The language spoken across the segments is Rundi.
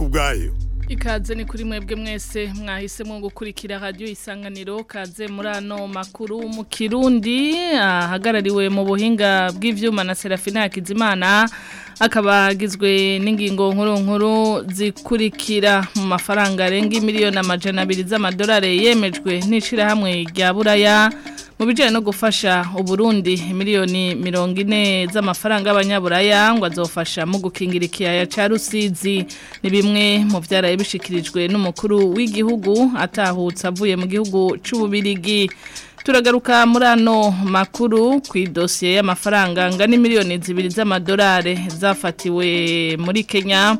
ubwayo ikaze ni kuri mwebwe mwese mwahisemo gukurikira radiyo isanganiro kaze muri ano makuru mu kirundi ahagarariwe mu buhinga bw'ibyuma na serafina Hakizimana akaba agizwe n'ingingo nkuru nkuru zikurikira mu mafaranga arenga miliyoni amajana abiri z'amadolari yemejwe n'ishyirahamwe rya buraya mu bijyanye no gufasha uburundi miliyoni mirongo ine z'amafaranga y'abanyaburaya ngo azofasha mu gukingira ikiyaya cya rusizi ni bimwe mu byaraye bishikirijwe n'umukuru w'igihugu atahutse avuye mu gihugu cy'ububirigi turagaruka muri ano makuru ku idosiye y'amafaranga angana miliyoni zibiri z'amadolari zafatiwe muri kenya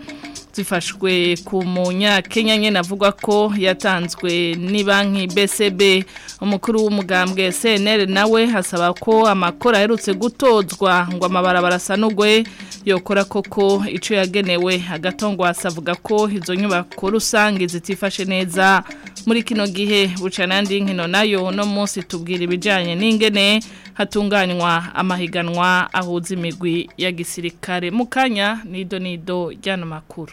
zifashwe ku munyakenya nyine avuga ko yatanzwe ni banki BCB umukuru w'umugambwe CNL nawe hasaba ko amakora aherutse gutozwa ngo amabarabara asanugwe yokora koko icyo yagenewe agatongo asavuga ko izo nyubako rusange zitifashe neza muri kino gihe buca n'andi nkino nayo uno munsi tubwira ibijyanye n'ingene hatunganywa amahiganwa ahuza imigwi ya gisirikare mukanya nido nido jyana makuru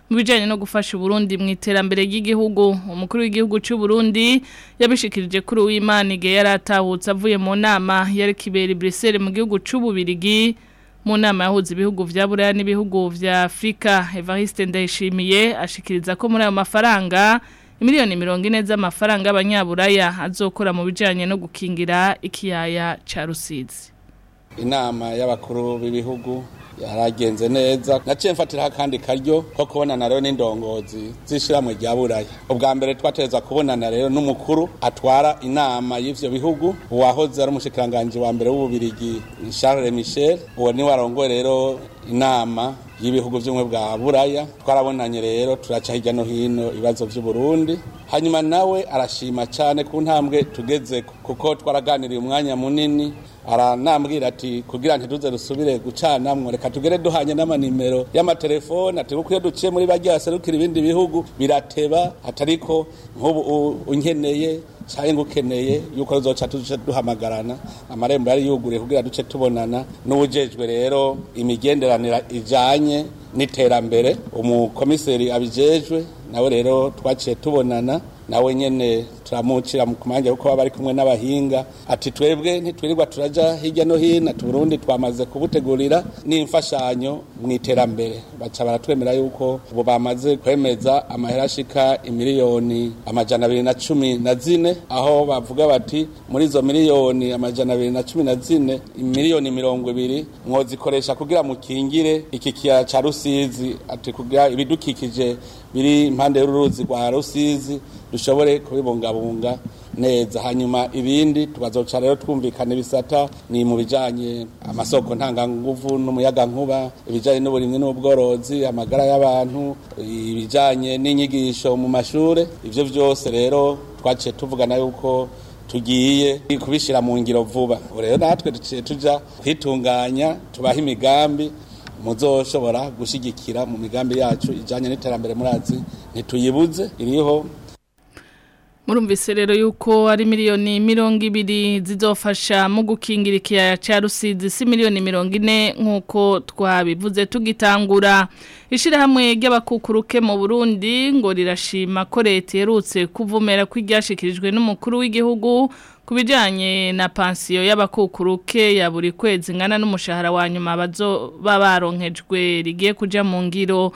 mu bijyanye no gufasha Burundi mu iterambere ry'igihugu umukuru w'igihugu cy'u Burundi yabishikirije kuri uw'imana igihe yari atahutse avuye mu nama yari kibera i Bruxelles mu gihugu cy’u Bubiligi mu nama yahuza ibihugu bya buraya n'ibihugu bya afurika evariste ndayishimiye ashikiriza ko muri ayo mafaranga miliyoni mirongo ine z'amafaranga y'abanyaburaya azokora mu bijyanye no gukingira ikiyaya cya rusizi inama y'abakuru b'ibihugu yaragenze neza naciye mfatiraho akandi karyo ko kubonana rero n'indongozi z'ishyirahamwe rya buraya ubwa mbere twatereza kubonana rero n'umukuru atwara inama y'ivyo bihugu uwahoze ari umushikiranganji wa mbere w'ububirigi charles michel uwo ni warongoye rero inama y'ibihugu by'ubumwe bwa buraya twarabonanye rero turaca hirya no hino ibibazo by'uburundi hanyuma nawe arashima cyane ku ntambwe tugezeko kuko twaraganiriye umwanya munini aranambwira ati kugira ntiduze dusubire gucanamwo reka tugere duhanye n'amanimero y'amatelefone ati kuko iyo duciye muri bajya haserukira ibindi bihugu birateba atariko nk'ubu unkeneye cyangwa ukeneye yuko zoca duce duhamagarana amarembo yari yuguruye kugira duce tubonana n'ubujejwe rero imigenderanira ijyanye n'iterambere umukomiseri abijejwe nawe rero twaciye tubonana nawe nyene turamukira mu kumanja kuko baba bari kumwe n'abahinga ati twebwe ntitwirirwa turaja hirya no hino Burundi twamaze kubutegurira n'imfashanyo mu iterambere baca baratwemera yuko ubu bamaze kwemeza amahera ashika imiliyoni amajana abiri na cumi na zine aho bavuga bati muri izo miliyoni amajana abiri na cumi na zine miliyoni mirongo ibiri mwozikoresha kugira mukingire iki kiya ca Rusizi ati kugira ibidukikije biri impande y'uruzi rwa Rusizi dushobore kubibungabunga neza hanyuma ibindi tubazoca rero twumvikane bisata ni mu bijyanye amasoko ntanganguvu n'umuyaga ibijyanye ibijanye n'uburimyi n'ubworozi amagara y'abantu ibijyanye n'inyigisho mu mashure ibyo byose rero twaciye tuvugana yuko tugiye kubishyira mu ngiro vuba rero natwe duciye tujya kwitunganya tubaha imigambi muzoshobora gushyigikira mu migambi yacu ijyanye n'iterambere murazi ntituyibuze iriho murumvise yuko ari miliyoni mirongo ibiri zizofasha mu gukingira ikiyaya cya rusizi si miliyoni mirongo ine nk'uko twabivuze tugitangura ishyirahamwe ry'abakukuruke mu burundi ngo rirashima ko leta iherutse kuvumera ko iryashyikirijwe n'umukuru w'igihugu ku bijyanye na pansiyo y'abakukuruke ya buri kwezi ingana n'umushahara wa nyuma bazoba baronkejwe rigiye kujya mu ngiro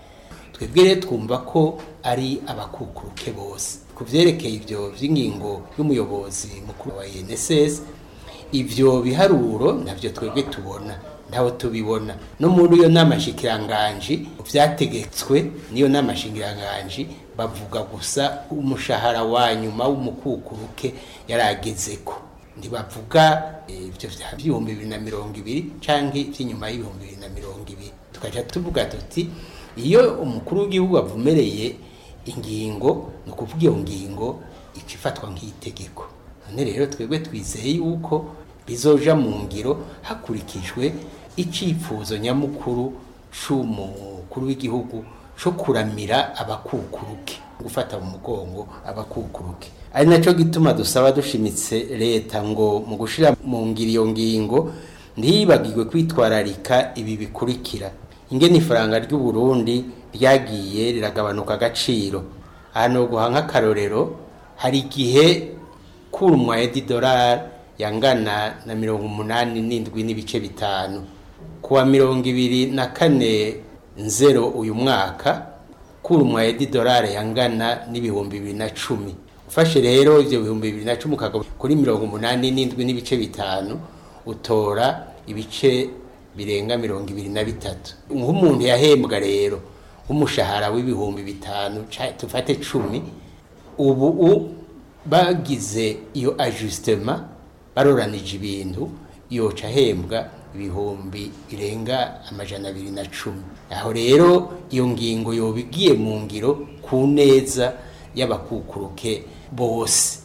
twebwe rero twumva ko ari abakukuruke bose ku byerekeye ibyo by'ingingo y'umuyobozi mukuru wa UNSS ibyo biharuro nabyo twebwe tubona ntawe tubibona no muri iyo nama shikiranganji byategetswe n'iyo nama shikiranganji bavuga gusa umushahara wa nyuma w'umukukuruke yarageze ko ntibavuga eh, ibyo bya by'ibihumbi bibiri na mirongo ibiri cyangwa iby'inyuma y'ibihumbi bibiri na mirongo ibiri tukajya tuvuga tuti iyo umukuru w'igihugu avumereye ingingo ni ukuvuga iyo ngingo ifatwa nk'itegeko none rero twebwe twizeye yuko bizoja mu ngiro hakurikijwe icyifuzo nyamukuru cy'umukuru w'igihugu cyo kuramira abakukuruke gufata mu mugongo abakukuruke ari nacyo gituma dusaba dushimitse leta ngo mu gushyira mu ngiro iyo ngingo ntiyibagirwe kwitwararika ibi bikurikira ingene ifaranga ry'u Burundi ryagiye riragabanuka agaciro aha noguha nk'akarorero hari igihe kurumwa y'idolari yangana na mirongo umunani n'indwi n'ibice bitanu kuwa mirongo ibiri na kane nzero uyu mwaka kurumwa y'idolari yangana n'ibihumbi bibiri na cumi ufashe rero ibyo bihumbi bibiri kuri mirongo umunani n'indwi n'ibice bitanu utora ibice birenga mirongo ibiri na bitatu nk'umuntu yahembwa rero nk'umushahara w'ibihumbi bitanu tufate cumi ubu bagize iyo ajusitema baroranije ibintu yoca ahembwa ibihumbi birenga amajana abiri na cumi aho rero iyo ngingo yoba igiye mu ngiro ku neza y'abakukuruke bose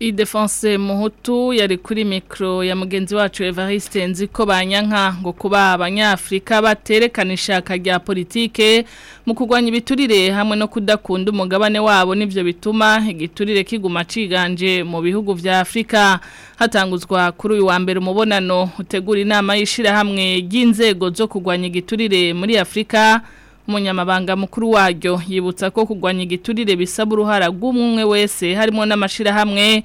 idefonse Mohutu yari kuri mikoro ya mugenzi wacu evariste nzi ko banyanka ngo kuba abanyafurika baterekana akajya rya politike mu kugwanya ibiturire hamwe no kudakunda umugabane wabo nibyo bituma igiturire kiguma ciganje mu bihugu vya Afrika hatanguzwa kuri uyu wa mbere umubonano utegura inama y'ishirahamwe ry'inzego zo kugwanya igiturire muri Afrika. umunyamabanga mukuru waryo yibutsa ko kugwanya igiturire bisaba uruhara rw'umwe wese harimo n'amashyirahamwe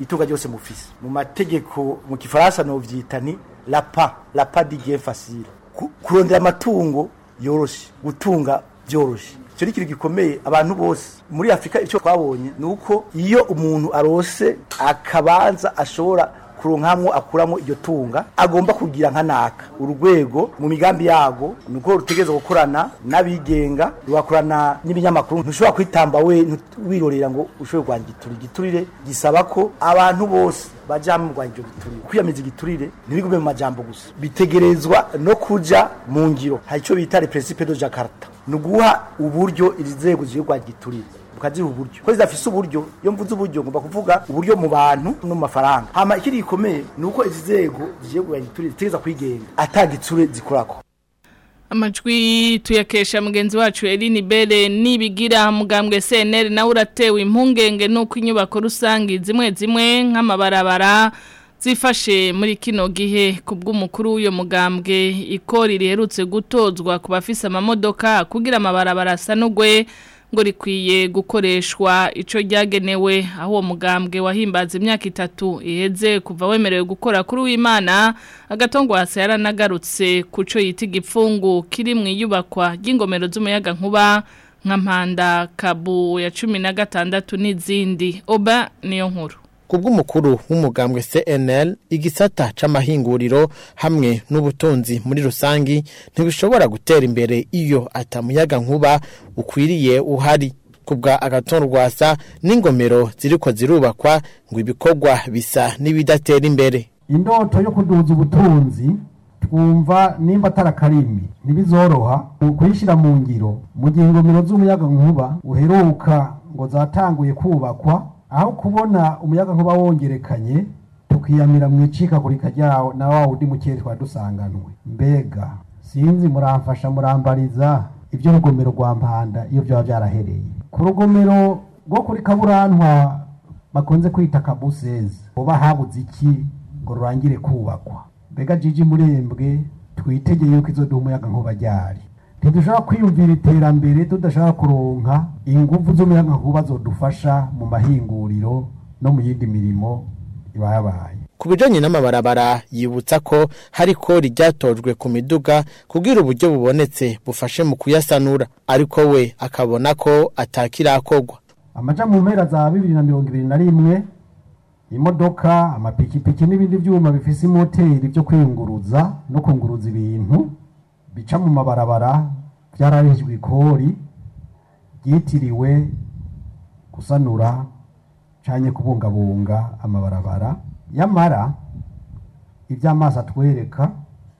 itunga ryose mufise mu mategeko mu kifaransa novyita ni lapa lapa di gain facile kurondera amatungo yoroshye gutunga byoroshye icyo ni ikintu gikomeye abantu bose muri afurika icyo twabonye ni uko iyo umuntu arose akabanza ashobora kuronkamwo akuramo iryo tunga agomba kugira nka naka urwego mu migambi yago nuko rutegereza gukorana n'abigenga rugakorana n'ibinyamakuru ntushobora kwitamba we wirorera ngo ushobore kurwanya igiturire igiturire gisaba ko abantu bose baja mu rwanya iryo giturire kwiyamiza igiturire ntibigume mu majambo gusa bitegerezwa no kuja mu ngiro hari icyo bita le do jakarta ni uguha uburyo iri nzego zigiye kurwanya igiturire ukagira uburyo ko zidafise uburyo iyo mvuze uburyo ngomba kuvuga uburyo mu bantu no mu hama ikiri gikomeye ni uko izi nzego zigiye kugabanya iturire zitegereza kwigenga atagitsure zikorako amajwi tuyakesha mugenzi wacu Eline Bere nibigira mugambwe CNL na uratewe impungenge nuko inyubako rusange zimwe zimwe nk'amabarabara zifashe muri kino gihe ku bw’umukuru w'uyo mugambwe ikori riherutse gutozwa ku bafise amamodoka kugira amabarabara asanugwe ngo rikwiye gukoreshwa icyo ryagenewe aho uwo mugambwe wahimbaza imyaka itatu iheze kuva wemerewe gukora kuri w'imana agatongwa hasi yaranagarutse ku cyo yita igipfungu kiri mu iyubakwa ry'ingomero z'umuyaga nkuba nka mpanda kabu ya cumi na gatandatu n'izindi oba niyo nkuru kubw'umukuru w'umugambwe CNL igisata c'amahinguriro hamwe n'ubutunzi muri rusangi ntibishobora gutera imbere iyo atamuyaga nkuba ukwiriye uhari kubwa agaton n'ingomero ziriko zirubakwa ngo ibikorwa bisa n'ibidatera imbere indoto yo kuduza ubutunzi twumva nimba karimi ntibizoroha kuyishyira mu ngiro mu gihe ingomero z'umuyaga nkuba uheruka ngo zatanguye kubakwa aho kubona umuyaga nkuba wongerekanye tukiyamira mu icikagurika ryawo na wa wundi mukeye twari dusanganwe mbega sinzi muramfasha murambariza ibyo rugomero rwa mpanda iyo byaba byarahereye ku rugomero rwo kuri kaburantwa bakunze kwita kabusezi uba habuze iki ngo rurangire kubakwa mbega jiji murembwe twitegeye yuko izo duha umuyaga nkuba ryari ntidushobora kwiyumvira iterambere tudashaka kuronka ingufu z'umuyagankuba zodufasha mu mahinguriro no mu yindi mirimo ibayabaye ku bijyanye n'amabarabara yibutsa ko hari kori ryatojwe ku miduga kubwira uburyo bubonetse bufashe mu kuyasanura ariko we akabona ko atakirakogwa amaja mu mpera za bibiri na mirongo ibiri na rimwe imodoka amapikipiki n'ibindi byuma bifise imoteri byo kwiyunguruza no kunguruza ibintu bica mu mabarabara byararejwe ikori ryitiriwe gusanura cyane kubungabunga amabarabara yamara iby'amazi atwereka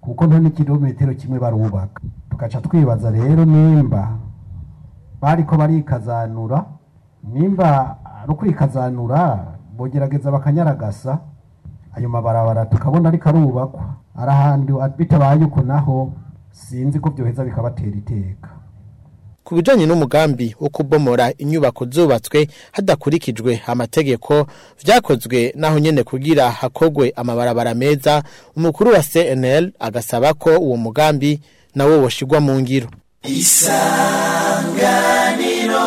kuko nta n'ikirometero kimwe barubaka tugaca twibaza rero nimba bari bariko barikazanura nimba ari ukwikazanura bogerageza bakanyaragasa ayo mabarabara tukabona ariko arubakwa ari ahantu bitabaye uko naho sinzi ko byoheza bikabatera iteka ku bijyanye n'umugambi wo kubomora inyubako zubatswe hadakurikijwe amategeko byakozwe naho nyine kugira hakogwe amabarabara meza umukuru wa cnl agasaba ko uwo mugambi nawo washigwa mu ngiro isanganiro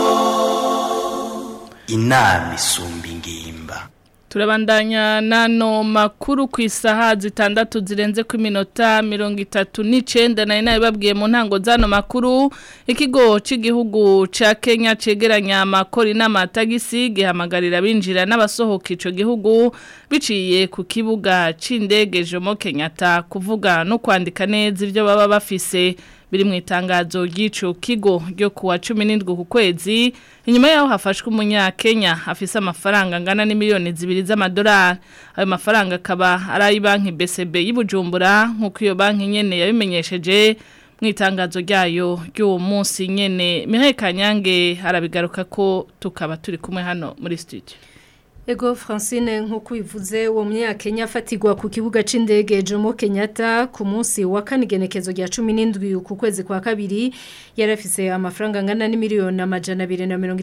inama isumba turabandanya nano makuru ku isaha zitandatu zirenze ku minota mirongo itatu n'icyenda nayo nayo babwiye mu ntango z'ano makuru ikigo cy'igihugu cya kenya cyegeranya amakoro inama ya tagisi gihamagarira abinjira n'abasohoka icyo gihugu biciye ku kibuga cy'indege jomo kenyatta kuvuga no kwandika neza ibyo baba bafise biri mu itangazo ry'icyo kigo ryo kuwa cumi n'indwi ku kwezi inyuma yaho hafashwe Kenya afise amafaranga angana miliyoni zibiri z'amadolari ayo mafaranga akaba ari ayi banki besebe y'ubujumbura nk'uko iyo banki nyine yabimenyesheje mu itangazo ryayo ry'uwo munsi nyine miheka nyange harabigaruka ko tukaba turi kumwe hano muri studio Ego Francine nk'uko ubivuze uwo munyakenya afatirwa ku kibuga cy'indege Jomo Kenyatta ku munsi wa kane genekezo rya n'indwi ku kwezi kwa kabiri yarafise amafaranga angana ni miliyoni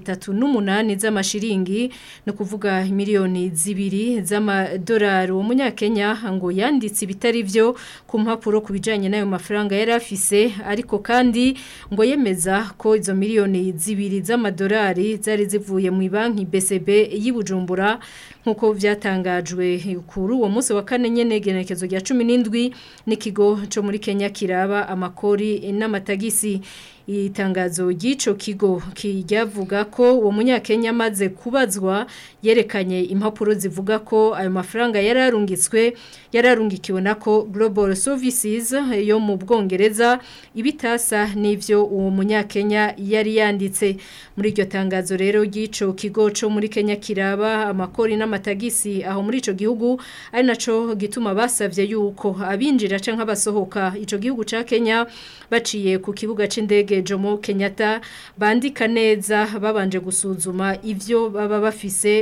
itatu 238 z'amashiringi no kuvuga miliyoni zibiri z'amadolari uwo munyakenya ngo yanditse ibitari byo ku mpapuro ku bijyanye nayo mafaranga yarafise ariko kandi ngo yemeza ko izo miliyoni zibiri z'amadolari zari zivuye mu banki BCB y'i Bujumbura nkuko byatangajwe kuri uwo munsi wa kane nyene genekezo rya 17 n'ikigo cyo muri Kenya kiraba amakori n'amatagisi itangazo ry'icyo kigo ryavuga ko uwo munyakenya amaze kubazwa yerekanye impapuro zivuga ko ayo mafaranga yararungitswe yararungikiwe na ko global services yo mu bwongereza ibitasa n'ibyo uwo munyakenya yari yanditse muri iryo tangazo rero ry'icyo kigo cyo muri kenya kiraba amakori n'amatagisi aho muri icyo gihugu ari nacyo gituma basabye yuko abinjira cyangwa abasohoka icyo gihugu cya kenya baciye ku kibuga cy'indege Jomo Kenyatta bandika neza babanje gusuzuma ibyo baba bafise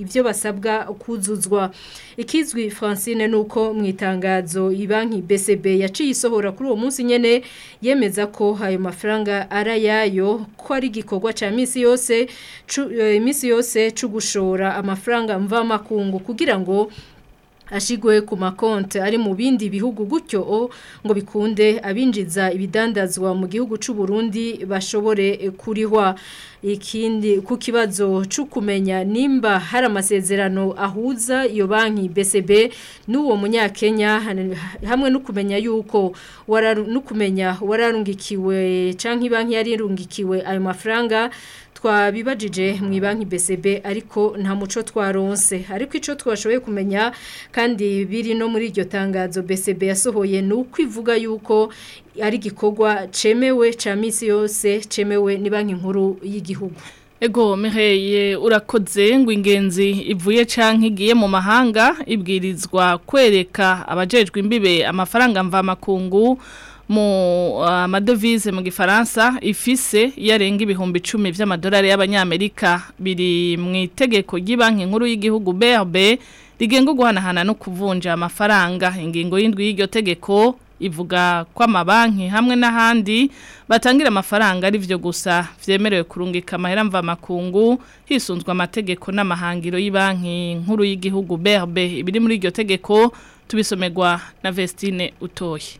ibyo basabwa kuzuzwa ikizwi Francine nuko mu mwitangazo ibanki BCB yaciye isohora kuri uwo munsi nyene yemeza ko ayo mafaranga arayayo ko ari igikorwa ca misi yose iminsi eh, yose cugushora amafaranga mva makungu kugira ngo ashigwe ku makonti ari mu bindi bihugu gutyo o ngo bikunde abinjiza ibidandazwa mu gihugu cy'u Burundi bashobore kurihwa ikindi ku kibazo cyo kumenya nimba hari amasezerano ahuza iyo banki BCB n'uwo munyakenya hamwe no kumenya yuko wararu no kumenya wararungikiwe canke banki yarirungikiwe ayo mafaranga twabibajije mu banki BCB ariko nta muco twaronse ariko icyo twashoboye kumenya kandi biri no muri iryo tangazo BCB yasohoye ni uko ivuga yuko ari gikorwa cemewe ca misi yose cemewe ni banki nkuru y'igihugu Ego meheye urakoze ngo ingenzi ivuye canke igiye mu mahanga ibwirizwa kwereka abajejwe imbibe amafaranga mva makungu mu uh, madovize mu gifaransa ifise yarenga ibihumbi icumi by'amadolari y'abanyamerika biri mu itegeko ry'ibanki nkuru y'igihugu BRB rigenga guhanahana no kuvunja amafaranga ingingo y'indwi y'iryo tegeko ivuga ko amabanki hamwe n'ahandi batangira amafaranga ari byo gusa vyemerewe kurungika amahera mvamakungu hisunzwe amategeko n'amahangiro y'Ibanki nkuru y'igihugu BRB ibiri muri iryo tegeko tubisomegwa na Vestine Utoye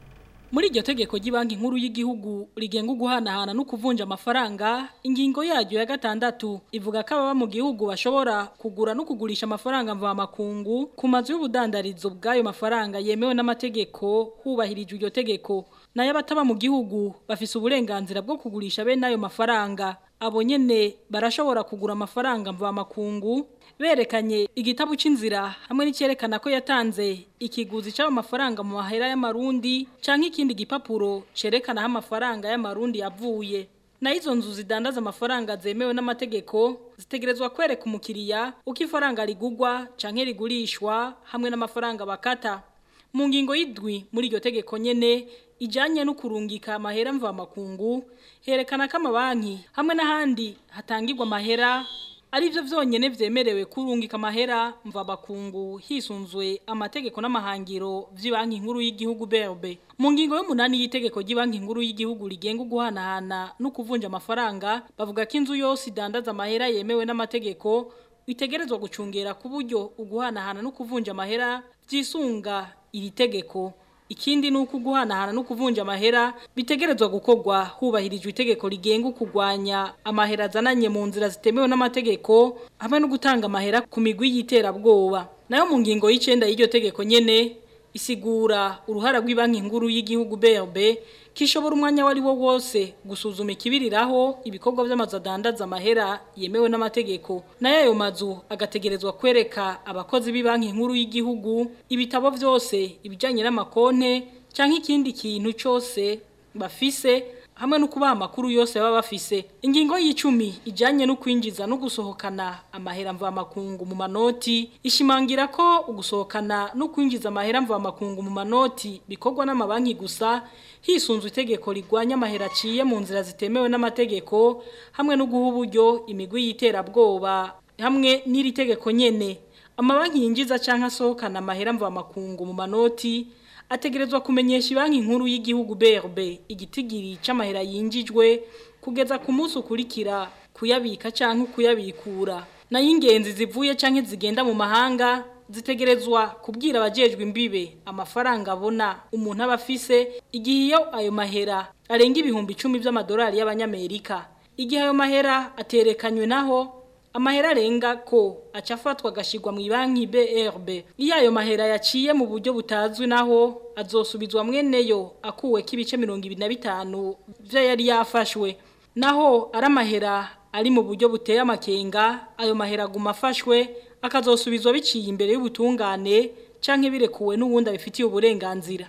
muri iryo tegeko ry'ibanki nkuru y'igihugu rigenga uguhanahana no kuvunja amafaranga ingingo yaryo ya gatandatu ivuga ko ababa mu gihugu bashobora kugura no kugurisha amafaranga mvamakungu ku mazu y'ubudandarizo bw'ayo mafaranga yemewe n'amategeko hubahirijwe iryo tegeko nayo abataba mu gihugu bafise uburenganzira bwo kugurisha bene ayo mafaranga abo nyene barashobora kugura amafaranga mva makungu berekanye igitabo cy’inzira hamwe n'icyerekana ko yatanze ikiguzi cy'ayo mafaranga mu mahera y'amarundi canke ikindi gipapuro cerekana aho amafaranga y'amarundi yavuye na izo nzu zidandaza amafaranga zemewe n'amategeko zitegerezwa kwereka umukiriya uko ifaranga rigugwa canke rigurishwa hamwe n'amafaranga bakata mu ngingo y'idwi muri iryo tegeko nyene ijanye no kurungika amahera mva mvamakungu herekana ko amabanki hamwe n'ahandi hatangirwa amahera ari byo byonyine byemerewe kurungika amahera mvamakungu hisunzwe amategeko n'amahangiro by'ibanki nkuru y'igihugu BRB mu ngingo y'umunani y'itegeko ry'ibanki nkuru y'igihugu rigenga guhanahana no kuvunja amafaranga bavuga ko inzu yose idandaza amahera yemewe n'amategeko itegerezwa gucungera ku buryo uguhanahana no kuvunja amahera byisunga iri tegeko ikindi ni uko uguhanahana no kuvunja amahera bitegerezwa gukogwa hubahirijwe itegeko rigenga kurwanya amahera azananye mu nzira zitemewe n'amategeko hamwe no gutanga amahera ku migwi y'iterabwoba nayo mu ngingo y'icyenda y'iryo tegeko nyene isigura uruhara rw'ibanki nkuru y'igihugu BRB kishobora umwanya wari wo wose gusuzuma ikibiriraho ibikorwa by'amazu adandaza amahera yemewe n'amategeko nayo ayo mazu agategerezwa kwereka abakozi b'ibanki nkuru y'igihugu ibitabo byose ibijyanye n'amakonte cyangwa ikindi kintu cyose bafise hamwe no kuba amakuru yose baba bafise ingingo y'icumi ijyanye no kwinjiza no gusohokana amahera mvamakungu mu manoti ishimangira ko ugusohokana no kwinjiza amahera mvamakungu mu manoti bikorwa n'amabanki gusa hisunzwe itegeko rigwanya amahera aciye mu nzira zitemewe n'amategeko hamwe no guha uburyo imigwi y'iterabwoba hamwe n'iri tegeko nyine amabanki yinjiza cyangwa asohokana amahera mvamakungu mu manoti ategerezwa kumenyesha banki nkuru y'igihugu BRB igitigiri cy'amahera yinjijwe kugeza ku munsi ukurikira kuyabika cyangwa kuyabikura nayo ingenzi zivuye cyangwa zigenda mu mahanga zitegerezwa kubwira abajejwe imbibe amafaranga abona umuntu aba afise igihe iyo ayo mahera arenga ibihumbi icumi by'amadolari y'abanyamerika igihe ayo mahera aterekanywe naho amahera arenga ko aca afatwa agashyirwa mu banki brb iyo ayo mahera yaciye mu buryo butazwi naho azosubizwa yo akuwe k'ibice mirongo ibiri bitanu byo yari yafashwe naho ari amahera ari mu buryo buteye amakenga ayo mahera aguma afashwe akazosubizwa biciye imbere y'ubutungane cyangwa ibirekuwe n'uwundi abifitiye uburenganzira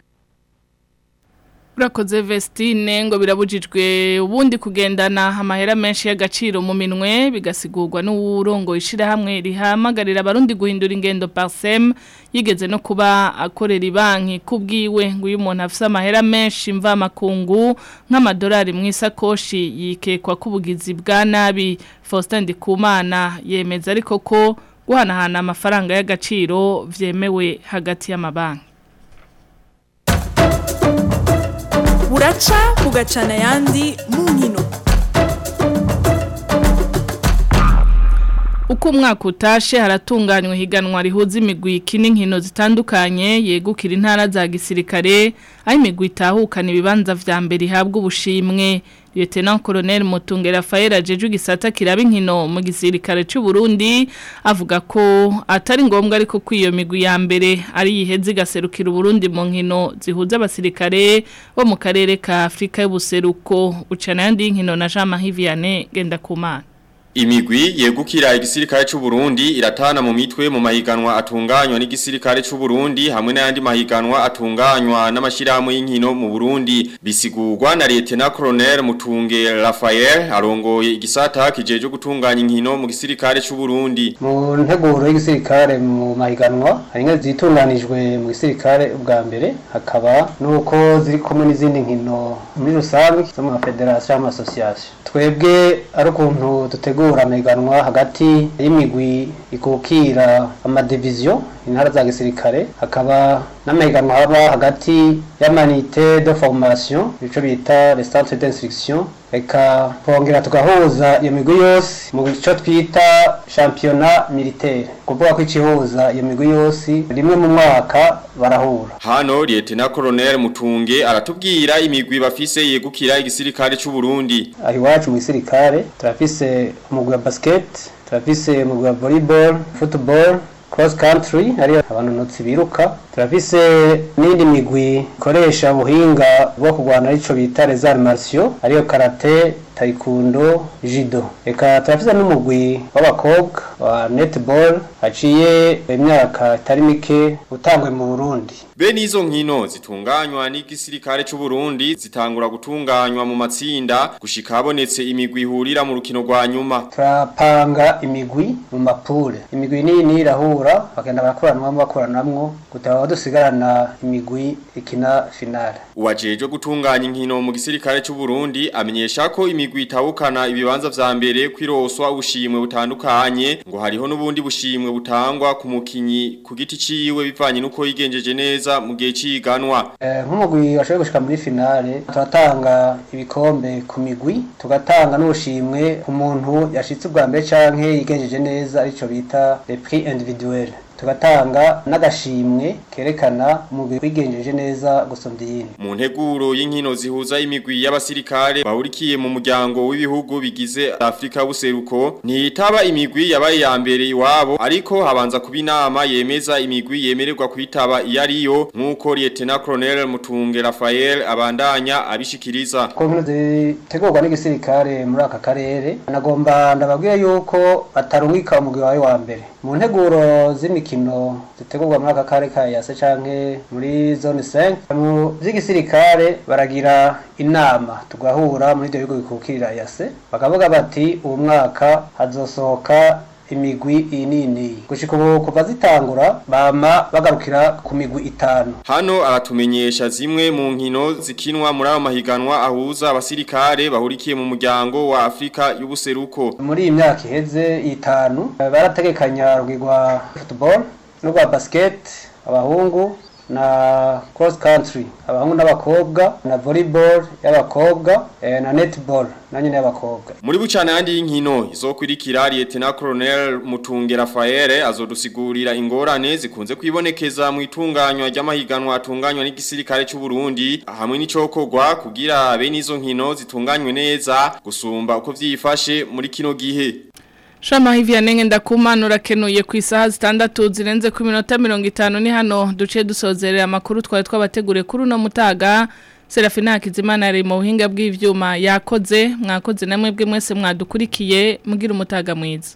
burakoze vestine ngo birabujijwe ubundi kugendana amahera menshi y'agaciro mu minwe bigasigurwa n'uwurongo ishyirahamwe rihamagarira abarundi guhindura ingendo parisemu yigeze no kuba akorera banki kubwiwe ngo uyu muntu afite amahera menshi mva mvamakungu nk'amadolari mu isakoshi yikekwa k'ubugizi bwa nabi faustin ndikumana yemeza ariko ko guhanahana amafaranga y'agaciro vyemewe hagati y'amabanki tugaca kugacana ayandi mu nkino uko umwaka utashe haratunganywa higanwa rihuza imigwi kini nkino zitandukanye yegukira intara za gisirikare aho imigwi itahukana ibibanza vya mbere ihabwa ubushimwe Lieutenant Colonel Mutunge Rafael ajeje gisata kiraba inkino mu gisirikare cy'u Burundi avuga ko atari ngombwa ariko kwiyo migwi ya mbere ari yiheze gaserukira Burundi mu nkino zihuza abasirikare bo mu karere ka Afrika y'ubuseruko ucana yandi nkino na Jean Marie Vianney genda kumana Imigwi yegukira igisirikare cy'u Burundi iratana mu mitwe mu mahiganwa atunganywa n'igisirikare cy'u Burundi hamwe n'ayandi mahiganwa atunganywa n'amashiramu y'inkino mu Burundi bisigurwa na Lieutenant Colonel Mutunge rafael arongoye igisata kijeje gutunganya inkino mu gisirikare cy'u Burundi. Mu nteguro y'igisirikare mu mahiganwa haringa zitunganijwe mu gisirikare ubwa mbere hakaba nuko ziri kumwe n'izindi nkino muri rusange zo mu federation association Twebwe ari ukuntu dutegura hategura amiganwa hagati y'imigwi ikukira amadiviziyo intara za gisirikare hakaba n'amahiganwa haba hagati y'amanite de formation icyo bita centre d'instruction reka twongera tugahuza iyo migwi yose mu cyo twita shampiyona militaire kuvuga ko ikihuza iyo migwi yose rimwe mu mwaka barahura hano na Colonel Mutunge aratubwira imigwi bafise yegukira igisirikare cy'u Burundi aho iwacu mu gisirikare turafise umugwi wa turafise umugwi wa volleyball football cross country ariyo abanonotsi biruka turafise n'indi migwi ikoresha ubuhinga bwo kurwana arico bita les arts ariyo karate tayikundo jido reka turafite n'umugwi w'abakobwa wa netball haciye imyaka itari mike utangwe mu burundi bene izo nkino zitunganywa n'igisirikare cy'u Burundi zitangura gutunganywa mu matsinda gushika habonetse imigwi ihurira mu rukino rwa nyuma turapanga imigwi mu mapure imigwi nini irahura bagenda barakoranwamo bakoranamwo kutaba dusigarana imigwi ikina finale uwajejwe gutunganya inkino mu gisirikare cy'u Burundi amenyesha ko imigwi imigwi itahukana ibibanza vya mbere kwiroswa ubushimwe butandukanye ngo hariho n'ubundi bushimwe butangwa ku mukinyi ku giti ciwe bivanye nuko yigenjeje neza mu gihe ciganwa eh, nk'umugwi washoboye gushika muri finale turatanga ibikombe ku migwi tugatanga n'ubushimwe ku muntu yashitse ubwa canke yigenjeje neza arico bita le prix individuel tugatanga n'agashimwe kerekana mu wigenjeje neza gusumba mu nteguro y'inkino zihuza imigwi y'abasirikare bahurikiye mu muryango w'ibihugu bigize Afrika buseruko ntitaba imigwi yabaye iya mbere iwabo ariko habanza kuba inama yemeza imigwi yemererwa kuyitaba iyo ariyo nk'uko liyetena koroneri mutunge rafael abandanya abishikiriza konkino zitegurwa n'igisirikare muri aka karere nagomba ndababwira yuko batarungika umugwi wawe wa mbere mu nteguro z'imigwi imikino zitegurwa muri aka kare ka yase canke muri zone 5 mu by'igisirikare baragira inama tugahura muri ibyo bigo bikukirira yase bakavuga bati uwo mwaka hazosohoka imigwi inini gushika ubu kuva zitangura bama bagarukira ku migwi itanu hano aratumenyesha zimwe mu nkino zikinwa muri ayo mahiganwa ahuza abasirikare bahurikiye mu muryango wa Afrika y'ubuseruko muri iyi myaka iheze itanu barategekanya rwigwa football n'urwa basket abahungu na cross country abahungu n'abakobwa na volleyball y'abakobwa eh, na netball na nanyo n'abakobwa muri bucana yandi y'inkino izokwirikira Lieutenant Colonel Mutunge Raphael azodusigurira ingorane zikunze kwibonekeza mu itunganywa ry'amahiganwa atunganywa n'igisirikare cy'u Burundi hamwe n'icokogwa kugira bene izo nkino zitunganywe neza gusumba uko vyifashe muri kino gihe Shama hivya nenge ndakumana urakenuye ku isaha zitandatu zirenze ku minota mirongo itanu ni hano duce dusozerera amakuru twari twabateguriye kuri uno mutaga Serafina Hakizimana ari mu buhinga bw'ivyuma yakoze mwakoze namwe bwe mwese mwadukurikiye mugira umutaga mwiza